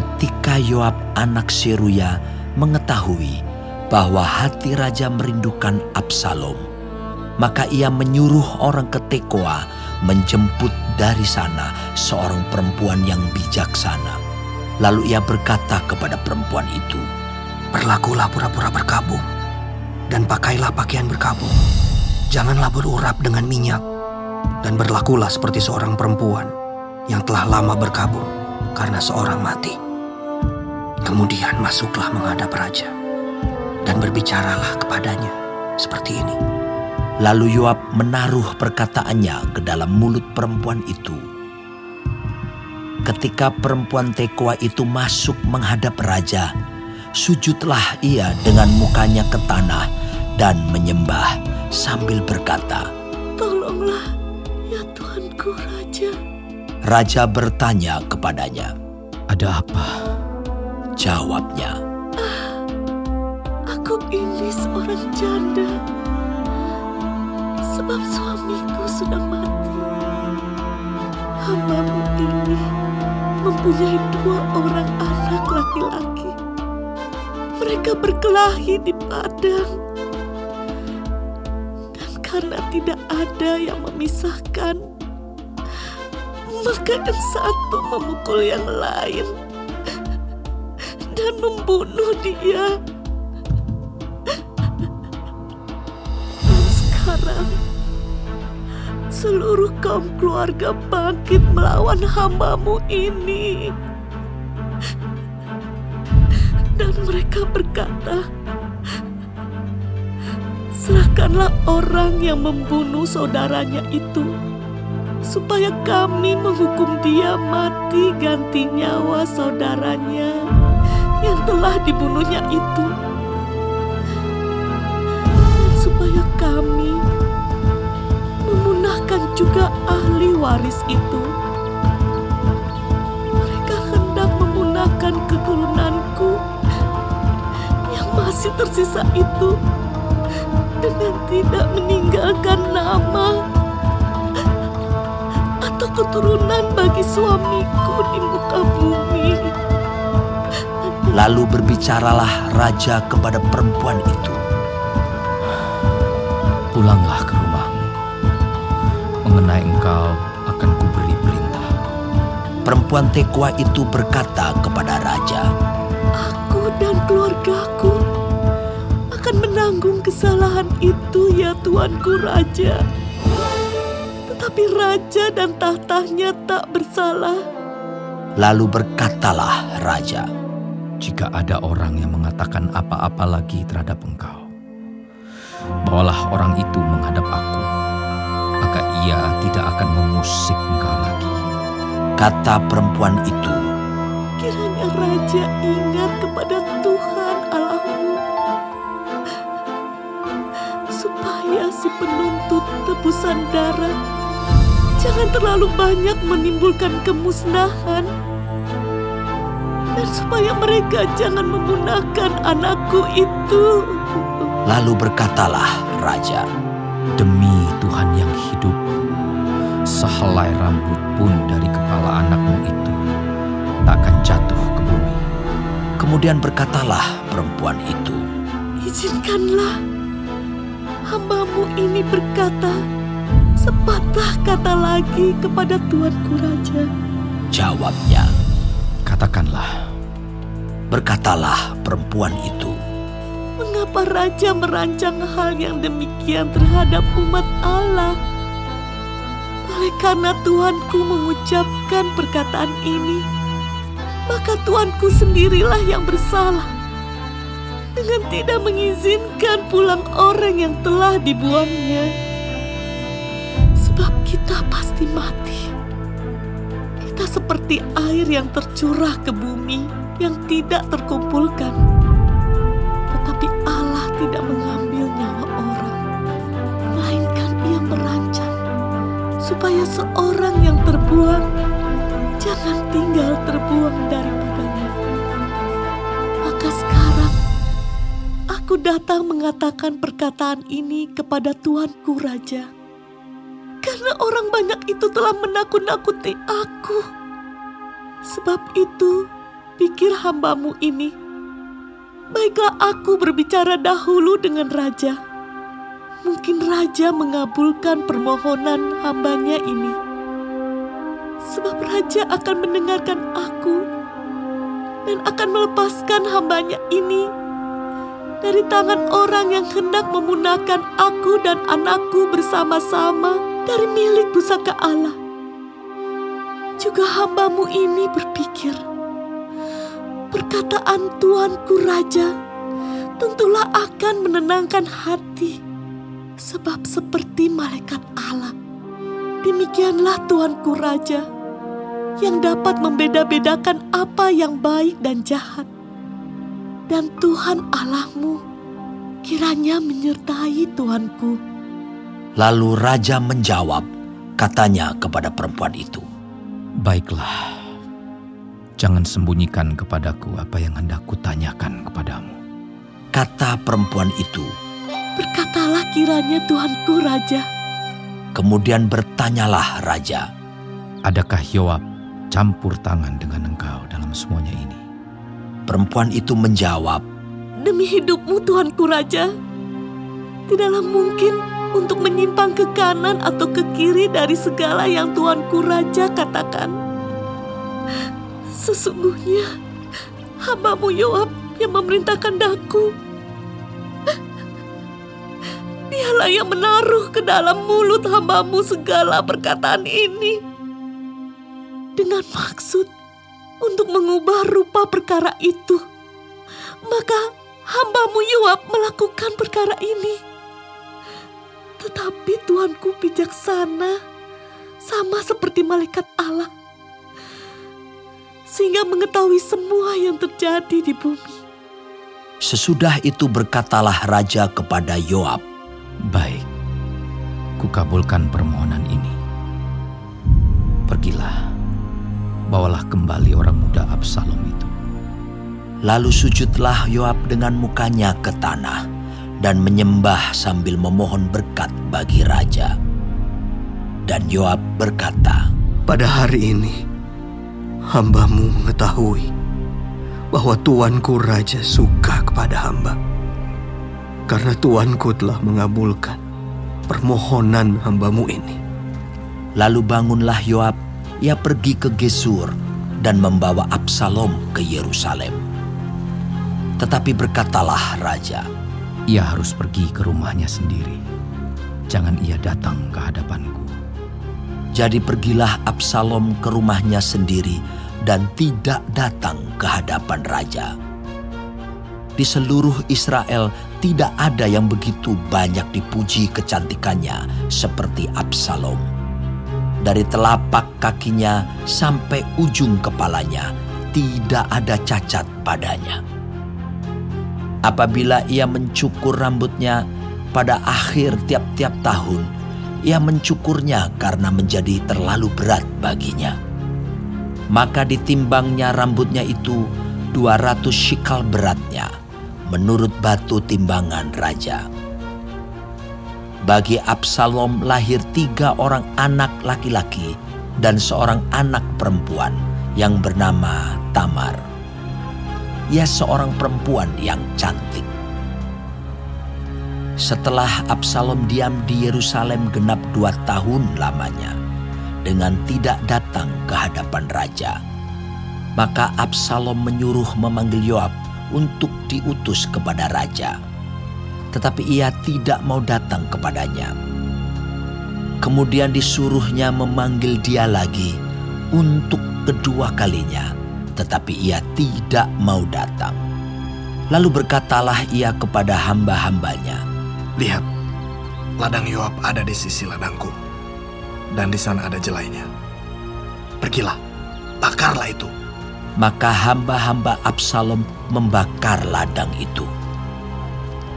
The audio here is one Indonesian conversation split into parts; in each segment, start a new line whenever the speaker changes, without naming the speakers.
Ketika Yoab anak Seruya mengetahui bahwa hati raja merindukan Absalom, maka ia menyuruh orang ke Tekoa menjemput dari sana seorang perempuan yang bijaksana. Lalu ia berkata kepada perempuan itu,
Berlakulah pura-pura berkabung, dan pakailah pakaian berkabung. Janganlah berurap dengan minyak, dan berlakulah seperti seorang perempuan yang telah lama berkabung karena seorang mati. Kemudian masuklah menghadap raja, dan berbicaralah kepadanya seperti ini.
Lalu Yoab menaruh perkataannya ke dalam mulut perempuan itu. Ketika perempuan Tekoa itu masuk menghadap raja, sujudlah ia dengan mukanya ke tanah dan menyembah sambil berkata,
Tolonglah, ya Tuanku Raja.
Raja bertanya kepadanya.
Ada apa?
Jawabnya,
Aku ini seorang janda. Sebab suamiku sudah mati. Hambamu ini mempunyai dua orang anak laki-laki. Mereka berkelahi di padang. Dan karena tidak ada yang memisahkan, maka yang satu memukul yang lain dan membunuh dia. Sekarang seluruh kaum keluarga bangkit melawan hambamu ini. Dan mereka berkata, Serahkanlah orang yang membunuh saudaranya itu, supaya kami menghukum dia mati ganti nyawa saudaranya yang telah dibunuhnya itu. Dan supaya kami memunahkan juga ahli waris itu. Mereka hendak memunahkan keturunanku yang masih tersisa itu dengan tidak meninggalkan nama atau keturunan bagi suamiku di muka bumi.
Lalu berbicaralah raja kepada perempuan itu.
Pulanglah ke rumahmu. Mengenai engkau akan kuberi perintah.
Perempuan Tekoa itu berkata kepada raja,
Aku dan keluargaku akan menanggung kesalahan itu ya Tuanku Raja. Tetapi Raja dan tahtanya tak bersalah.
lalu berkatalah raja,
Jika ada orang yang mengatakan apa-apa lagi terhadap engkau, bawalah orang itu menghadap aku, maka ia tidak akan mengusik engkau lagi.
kata perempuan itu.
Kiranya Raja ingat kepada Tuhan Allahmu. Supaya si penuntut tebusan darah jangan terlalu banyak menimbulkan kemusnahan. Supaya mereka jangan memunahkan anakku itu.
Lalu berkatalah raja,
Demi Tuhan yang hidup, sehelai rambut pun dari kepala anakmu itu takkan jatuh ke bumi.
kemudian berkatalah perempuan itu.
Izinkanlah hambamu ini berkata sepatah kata lagi kepada Tuanku Raja.
Jawabnya, berkatalah perempuan itu.
Mengapa Raja merancang hal yang demikian terhadap umat Allah? Oleh karena Tuanku mengucapkan perkataan ini, maka Tuanku sendirilah yang bersalah dengan tidak mengizinkan pulang orang yang telah dibuangnya. Sebab kita pasti mati. Kita seperti air yang tercurah ke bumi yang tidak terkumpulkan. Tetapi Allah tidak mengambil nyawa orang, melainkan Ia merancang supaya seorang yang terbuang jangan tinggal terbuang daripadanya. Maka sekarang aku datang mengatakan perkataan ini kepada Tuanku Raja. Karena orang banyak itu telah menakut-nakuti aku. Sebab itu, berpikir hambamu ini. Baiklah aku berbicara dahulu dengan raja. Mungkin raja mengabulkan permohonan hambanya ini. Sebab raja akan mendengarkan aku dan akan melepaskan hambanya ini dari tangan orang yang hendak memunahkan aku dan anakku bersama-sama dari milik pusaka Allah. Juga hambamu ini berpikir, perkataan Tuanku Raja tentulah akan menenangkan hati, sebab seperti malaikat Allah, demikianlah Tuanku Raja yang dapat membeda-bedakan apa yang baik dan jahat. Dan Tuhan Allahmu kiranya menyertai Tuanku.
Lalu raja menjawab, katanya kepada perempuan itu,
Baiklah, jangan sembunyikan kepadaku apa yang hendak kutanyakan kepadamu.
Kata perempuan itu,
Berkatalah kiranya Tuanku Raja.
kemudian bertanyalah raja,
Adakah Yoab campur tangan dengan engkau dalam semuanya ini?
Perempuan itu menjawab,
Demi hidupmu Tuanku Raja, tidaklah mungkin untuk menyimpang ke kanan atau ke kiri dari segala yang Tuanku Raja katakan. Sesungguhnya hambamu Yoab yang memerintahkan daku. Dialah yang menaruh ke dalam mulut hambamu segala perkataan ini. Dengan maksud untuk mengubah rupa perkara itu. Maka hambamu Yoab melakukan perkara ini. Tetapi Tuanku bijaksana, sama seperti malaikat Allah. Sehingga mengetahui semua yang terjadi di bumi.
Sesudah itu berkatalah raja kepada Yoab,
Baik, kukabulkan permohonan ini. Pergilah, bawalah kembali orang muda Absalom itu.
Lalu sujudlah Yoab dengan mukanya ke tanah dan menyembah sambil memohon berkat bagi raja. Dan Yoab berkata,
Pada hari ini, hambamu mengetahui bahwa tuanku raja suka kepada hamba. Karena tuanku telah mengabulkan permohonan hambamu ini.
Lalu bangunlah Yoab, ia pergi ke Gesur dan membawa Absalom ke Yerusalem. Tetapi berkatalah raja,
Ia harus pergi ke rumahnya sendiri. Jangan ia datang ke hadapanku.
Jadi pergilah Absalom ke rumahnya sendiri dan tidak datang ke hadapan raja. Di seluruh Israel tidak ada yang begitu banyak dipuji kecantikannya seperti Absalom. Dari telapak kakinya sampai ujung kepalanya tidak ada cacat padanya. Apabila ia mencukur rambutnya pada akhir tiap-tiap tahun, ia mencukurnya karena menjadi terlalu berat baginya. Maka ditimbangnya rambutnya itu 200 shikal beratnya menurut batu timbangan raja. Bagi Absalom lahir tiga orang anak laki-laki dan seorang anak perempuan yang bernama Tamar. Ia seorang perempuan yang cantik. Setelah Absalom diam di Yerusalem genap dua tahun lamanya dengan tidak datang ke hadapan raja, maka Absalom menyuruh memanggil Yoab untuk diutus kepada raja. Tetapi ia tidak mau datang kepadanya. Kemudian disuruhnya memanggil dia lagi untuk kedua kalinya, tetapi ia tidak mau datang. Lalu berkatalah ia kepada hamba-hambanya,
Lihat, ladang Yoab ada di sisi ladangku, dan di sana ada jelainya. Pergilah, bakarlah itu.
Maka hamba-hamba Absalom membakar ladang itu.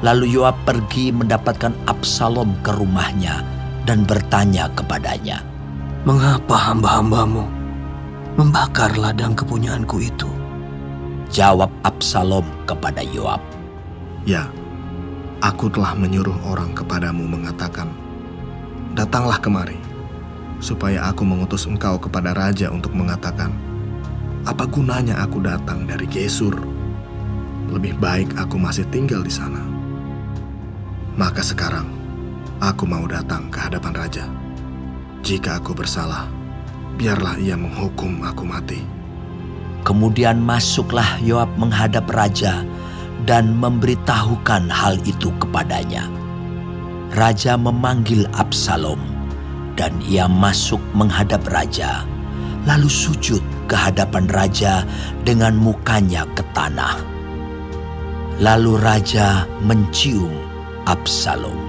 Lalu Yoab pergi mendapatkan Absalom ke rumahnya dan bertanya kepadanya,
Mengapa hamba-hambamu membakar ladang kepunyaanku itu?
Jawab Absalom kepada Yoab,
Ya, aku telah menyuruh orang kepadamu mengatakan, Datanglah kemari, supaya aku mengutus engkau kepada raja untuk mengatakan, apa gunanya aku datang dari Gesur? Lebih baik aku masih tinggal di sana. Maka sekarang, aku mau datang ke hadapan raja. Jika aku bersalah, biarlah ia menghukum aku mati.
Kemudian masuklah Yoab menghadap raja dan memberitahukan hal itu kepadanya. Raja memanggil Absalom dan ia masuk menghadap raja, lalu sujud ke hadapan raja dengan mukanya ke tanah. Lalu raja mencium Absalom.